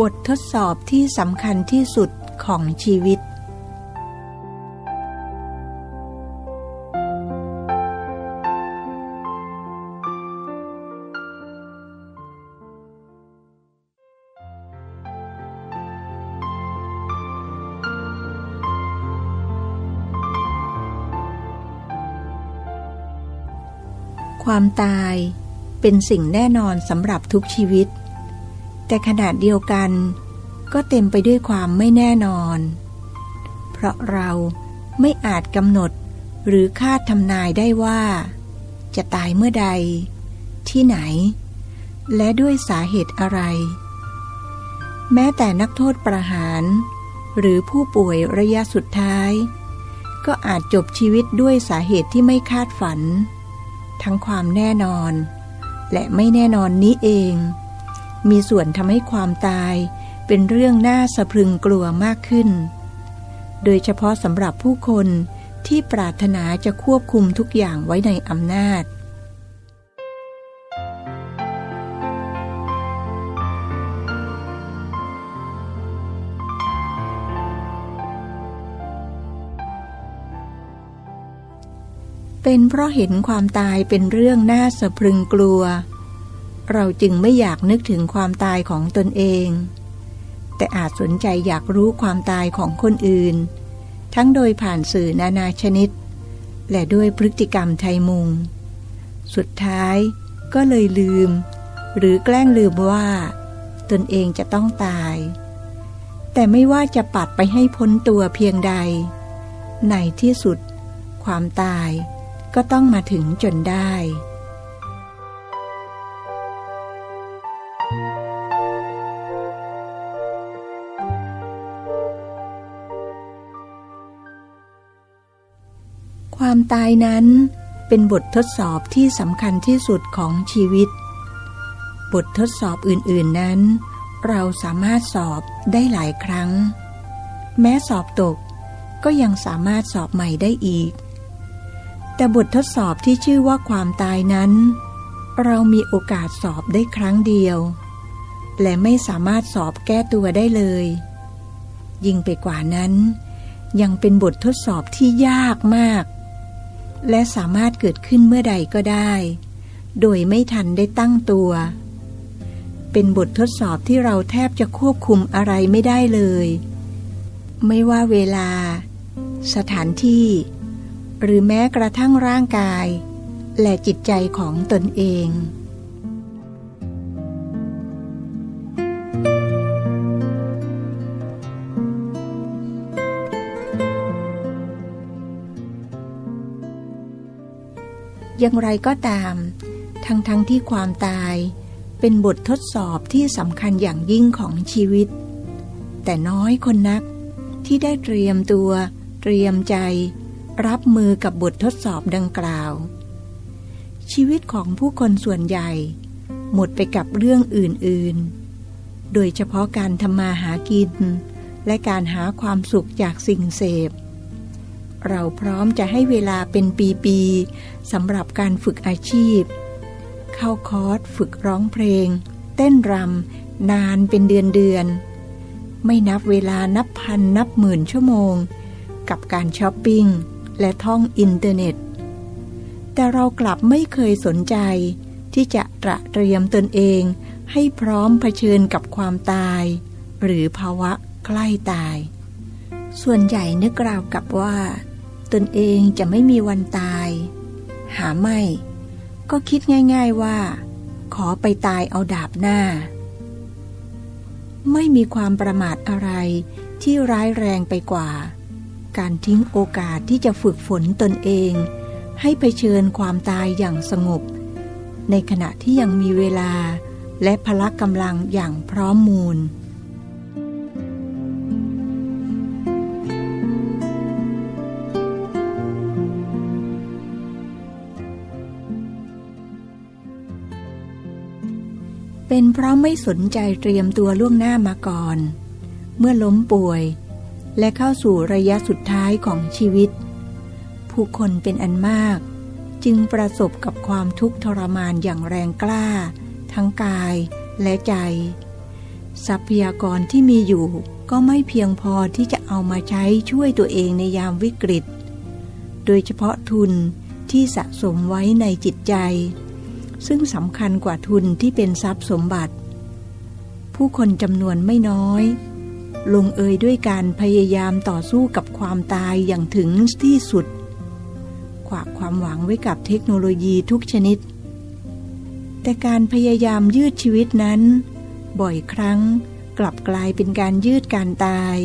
บททดสอบที่สำคัญที่สุดของชีวิต ความตายเป็นสิ่งแน่นอนสำหรับทุกชีวิต แต่ขนาดเดียวกัน ก็เต็มไปด้วยความไม่แน่นอน เพราะเราไม่อาจกำหนดหรือคาดทำนายได้ว่า จะตายเมื่อใด ที่ไหน และด้วยสาเหตุอะไร แม้แต่นักโทษประหาร หรือผู้ป่วยระยะสุดท้าย ก็อาจจบชีวิตด้วยสาเหตุที่ไม่คาดฝัน ทั้งความแน่นอน และไม่แน่นอนนี้เอง มีส่วนทำให้ความตายเป็นเรื่องน่าสะพรึงกลัวมากขึ้น โดยเฉพาะสำหรับผู้คนที่ปรารถนาจะควบคุมทุกอย่างไว้ในอำนาจ เป็นเพราะเห็นความตายเป็นเรื่องน่าสะพรึงกลัว เราจึงไม่อยากนึกถึงความตายของตนเอง แต่อาจสนใจอยากรู้ความตายของคนอื่น ทั้งโดยผ่านสื่อนานาชนิด และด้วยพฤติกรรมไทยมุง สุดท้ายก็เลยลืม หรือแกล้งลืมว่า ตนเองจะต้องตาย แต่ไม่ว่าจะปัดไปให้พ้นตัวเพียงใด ในที่สุด ความตายก็ต้องมาถึงจนได้ ตายนั้นเป็นบททดสอบที่สำคัญที่สุดของชีวิต บททดสอบอื่นๆนั้น เราสามารถสอบได้หลายครั้ง แม้สอบตกก็ยังสามารถสอบใหม่ได้อีก แต่บททดสอบที่ชื่อว่าความตายนั้น เรามีโอกาสสอบได้ครั้งเดียว และไม่สามารถสอบแก้ตัวได้เลย ยิ่งไปกว่านั้น ยังเป็นบททดสอบที่ยากมาก และสามารถเกิดขึ้นเมื่อใดก็ได้ โดยไม่ทันได้ตั้งตัว เป็นบททดสอบที่เราแทบจะควบคุมอะไรไม่ได้เลย ไม่ว่าเวลา สถานที่ หรือแม้กระทั่งร่างกาย และจิตใจของตนเอง อย่างไรก็ตาม ทั้งทั้งที่ความตายเป็นบททดสอบที่สำคัญอย่างยิ่งของชีวิต แต่น้อยคนนักที่ได้เตรียมตัว เตรียมใจ รับมือกับบททดสอบดังกล่าว ชีวิตของผู้คนส่วนใหญ่ หมดไปกับเรื่องอื่นๆ โดยเฉพาะการทำมาหากิน และการหาความสุขจากสิ่งเสพ เราพร้อมจะให้เวลาเป็นปีๆสำหรับการฝึกอาชีพ เข้าคอร์สฝึกร้องเพลง เต้นรำนานเป็นเดือนๆไม่นับเวลานับพันนับหมื่นชั่วโมง กับการช้อปปิ้งและท่องอินเทอร์เน็ต แต่เรากลับไม่เคยสนใจ ที่จะตระเตรียมตนเองให้พร้อมเผชิญกับความตาย หรือภาวะใกล้ตาย ส่วนใหญ่นึกกล่าวกับว่า ตนเองจะไม่มีวันตาย หาไม่ ก็คิดง่าย ๆว่า ขอไปตายเอาดาบหน้า ไม่มีความประมาทอะไรที่ร้ายแรงไปกว่า การทิ้งโอกาสที่จะฝึกฝนตนเอง ให้ไปเชิญความตายอย่างสงบ ในขณะที่ยังมีเวลาและพละกำลังอย่างพร้อมมูล เป็นเพราะไม่สนใจเตรียมตัวล่วงหน้ามาก่อน เมื่อล้มป่วย และเข้าสู่ระยะสุดท้ายของชีวิต ผู้คนเป็นอันมาก จึงประสบกับความทุกข์ทรมานอย่างแรงกล้า ทั้งกายและใจ ทรัพยากรที่มีอยู่ก็ไม่เพียงพอที่จะเอามาใช้ช่วยตัวเองในยามวิกฤต โดยเฉพาะทุนที่สะสมไว้ในจิตใจ ซึ่งสำคัญกว่าทุนที่เป็นทรัพย์สมบัติ ผู้คนจำนวนไม่น้อย ลงเอยด้วยการพยายามต่อสู้กับความตายอย่างถึงที่สุด ขวากความหวังไว้กับเทคโนโลยีทุกชนิด แต่การพยายามยืดชีวิตนั้น บ่อยครั้งกลับกลายเป็นการยืดการตาย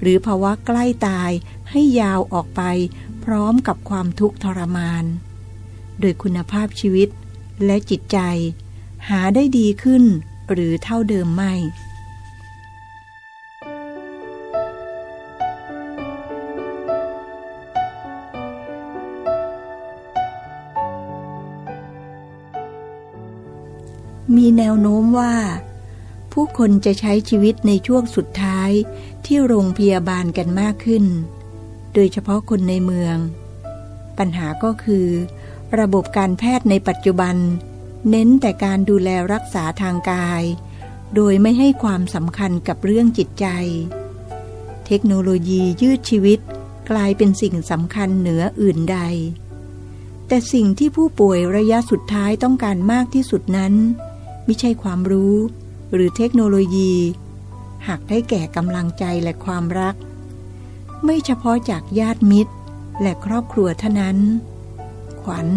หรือภาวะใกล้ตายให้ยาวออกไปพร้อมกับความทุกข์ทรมาน โดยคุณภาพชีวิต และจิตใจ หาได้ดีขึ้น หรือเท่าเดิมไม่มีแนวโน้มว่า ผู้คนจะใช้ชีวิตในช่วงสุดท้ายที่โรงพยาบาลกันมากขึ้น โดยเฉพาะคนในเมือง ปัญหาก็คือ ระบบการแพทย์ในปัจจุบัน เน้นแต่การดูแลรักษาทางกาย โดยไม่ให้ความสำคัญกับเรื่องจิตใจ เทคโนโลยียืดชีวิตกลายเป็นสิ่งสำคัญเหนืออื่นใด แต่สิ่งที่ผู้ป่วยระยะสุดท้ายต้องการมากที่สุดนั้นไม่ใช่ความรู้ หรือเทคโนโลยี หากได้แก่กำลังใจและความรัก ไม่เฉพาะจากญาติมิตร และครอบครัวเท่านั้น ขวัญ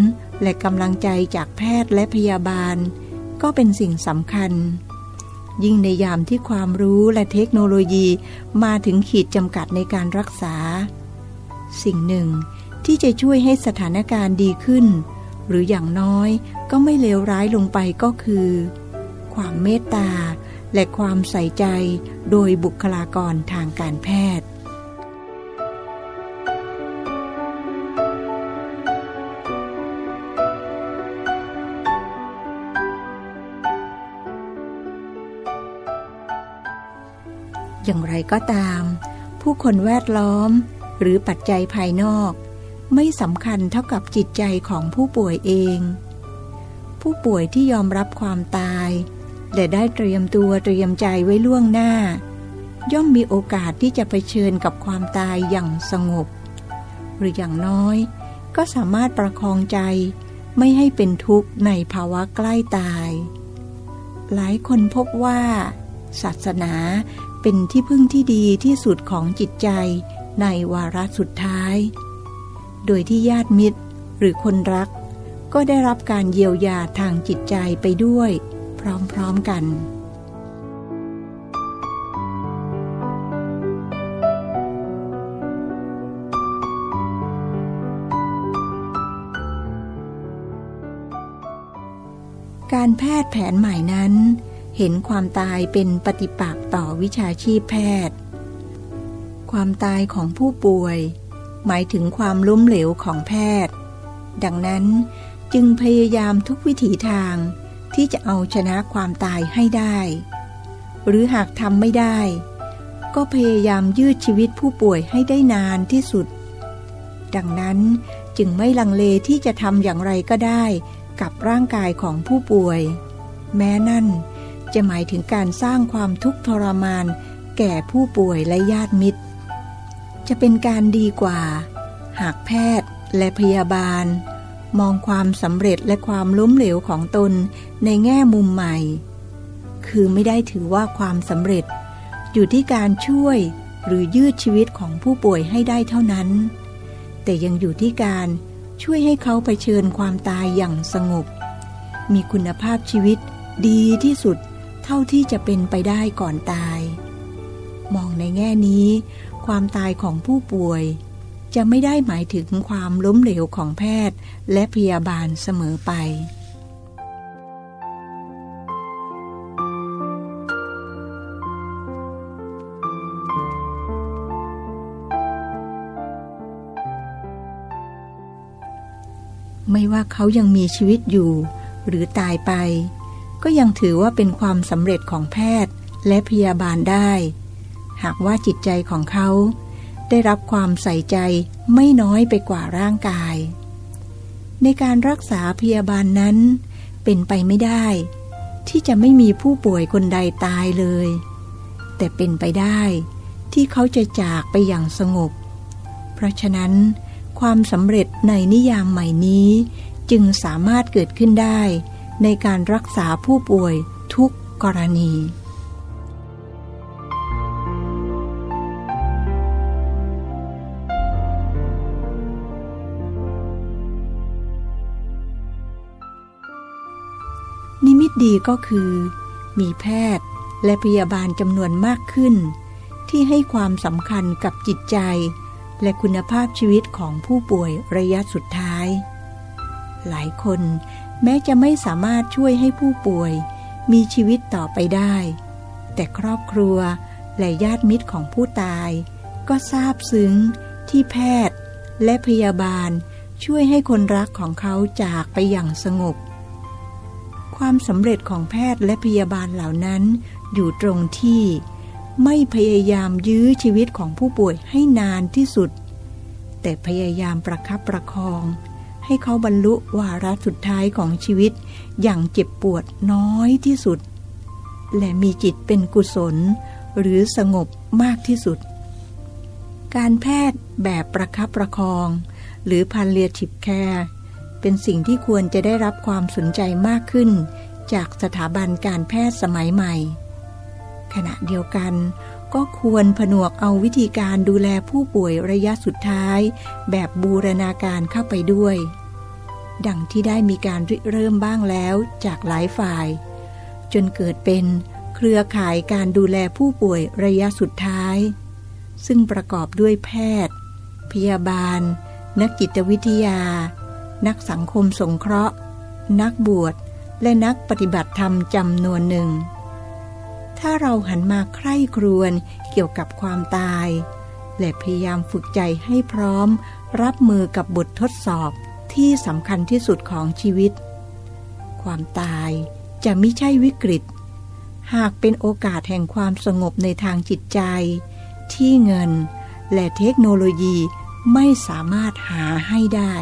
และกำลังใจจากแพทย์และพยาบาล ก็เป็นสิ่งสำคัญ ยิ่งในยามที่ความรู้และเทคโนโลยีมาถึงขีดจำกัดในการรักษา สิ่งหนึ่งที่จะช่วยให้สถานการณ์ดีขึ้น หรืออย่างน้อยก็ไม่เลวร้ายลงไปก็คือ ความเมตตาและความใส่ใจโดยบุคลากรทางการแพทย์ อย่างไรก็ตาม ผู้คนแวดล้อม หรือปัจจัยภายนอก ไม่สำคัญเท่ากับจิตใจของผู้ป่วยเอง ผู้ป่วยที่ยอมรับความตายและได้เตรียมตัวเตรียมใจไว้ล่วงหน้า ย่อมมีโอกาสที่จะไปเชิญกับความตายอย่างสงบ หรืออย่างน้อย ก็สามารถประคองใจไม่ให้เป็นทุกข์ในภาวะใกล้ตาย หลายคนพบว่า ศาสนา เป็นที่พึ่งที่ดีที่สุดของจิตใจในวาระสุดท้าย โดยที่ญาติมิตรหรือคนรัก ก็ได้รับการเยียวยาทางจิตใจไปด้วย พร้อมๆกันการแพทย์แผนใหม่นั้น เห็นความตายเป็นปฏิปักษ์ต่อวิชาชีพแพทย์ ความตายของผู้ป่วย หมายถึงความล้มเหลวของแพทย์ ดังนั้นจึงพยายามทุกวิถีทางที่จะเอาชนะความตายให้ได้ หรือหากทำไม่ได้ ก็พยายามยืดชีวิตผู้ป่วยให้ได้นานที่สุด ดังนั้นจึงไม่ลังเลที่จะทำอย่างไรก็ได้กับร่างกายของผู้ป่วย แม้นั่น จะหมายถึงการสร้างความทุกข์ทรมาน แก่ผู้ป่วยและญาติมิตร จะเป็นการดีกว่า หากแพทย์และพยาบาล มองความสำเร็จและความล้มเหลวของตนในแง่มุมใหม่ คือไม่ได้ถือว่าความสำเร็จ อยู่ที่การช่วยหรือยืดชีวิตของผู้ป่วยให้ได้เท่านั้น แต่ยังอยู่ที่การช่วยให้เขาไปเชิญความตายอย่างสงบ มีคุณภาพชีวิตดีที่สุด เท่าที่จะเป็นไปได้ก่อนตาย มองในแง่นี้ ความตายของผู้ป่วย จะไม่ได้หมายถึงความล้มเหลวของแพทย์และพยาบาลเสมอไปไม่ว่าเขายังมีชีวิตอยู่ หรือตายไป ก็ยังถือว่าเป็นความสำเร็จของแพทย์และพยาบาลได้ หากว่าจิตใจของเขา ได้รับความใส่ใจไม่น้อยไปกว่าร่างกาย ในการรักษาพยาบาลนั้น เป็นไปไม่ได้ ที่จะไม่มีผู้ป่วยคนใดตายเลย แต่เป็นไปได้ที่เขาจะจากไปอย่างสงบ เพราะฉะนั้น ความสำเร็จในนิยามใหม่นี้ จึงสามารถเกิดขึ้นได้ ในการรักษาผู้ป่วยทุกกรณี นิมิตดีก็คือ มีแพทย์และพยาบาลจำนวนมากขึ้น ที่ให้ความสำคัญกับจิตใจ และคุณภาพชีวิตของผู้ป่วยระยะสุดท้าย หลายคน แม้จะไม่สามารถช่วยให้ผู้ป่วย มีชีวิตต่อไปได้ แต่ครอบครัวและญาติมิตรของผู้ตาย ก็ซาบซึ้งที่แพทย์ และพยาบาลช่วยให้คนรักของเขาจากไปอย่างสงบ ความสำเร็จของแพทย์และพยาบาลเหล่านั้นอยู่ตรงที่ ไม่พยายามยื้อชีวิตของผู้ป่วยให้นานที่สุด แต่พยายามประคับประคอง ให้เขาบรรลุวาระสุดท้ายของชีวิต อย่างเจ็บปวดน้อยที่สุด และมีจิตเป็นกุศล หรือสงบมากที่สุด การแพทย์แบบประคับประคอง หรือพันเลียทิบแคร์เป็นสิ่งที่ควรจะได้รับความสนใจมากขึ้น จากสถาบันการแพทย์สมัยใหม่ ขณะเดียวกัน ก็ควรผนวกเอาวิธีการดูแลผู้ป่วยระยะสุดท้าย แบบบูรณาการเข้าไปด้วย ดังที่ได้มีการริเริ่มบ้างแล้วจากหลายฝ่าย จนเกิดเป็นเครือข่ายการดูแลผู้ป่วยระยะสุดท้าย ซึ่งประกอบด้วยแพทย์ พยาบาล นักจิตวิทยา นักสังคมสงเคราะห์ นักบวช และนักปฏิบัติธรรมจำนวนหนึ่ง ถ้าเราหันมาใคร่ครวญเกี่ยวกับความตาย และพยายามฝึกใจให้พร้อม รับมือกับบททดสอบที่สำคัญที่สุดของชีวิต ความตายจะไม่ใช่วิกฤต หากเป็นโอกาสแห่งความสงบในทางจิตใจ ที่เงินและเทคโนโลยีไม่สามารถหาให้ได้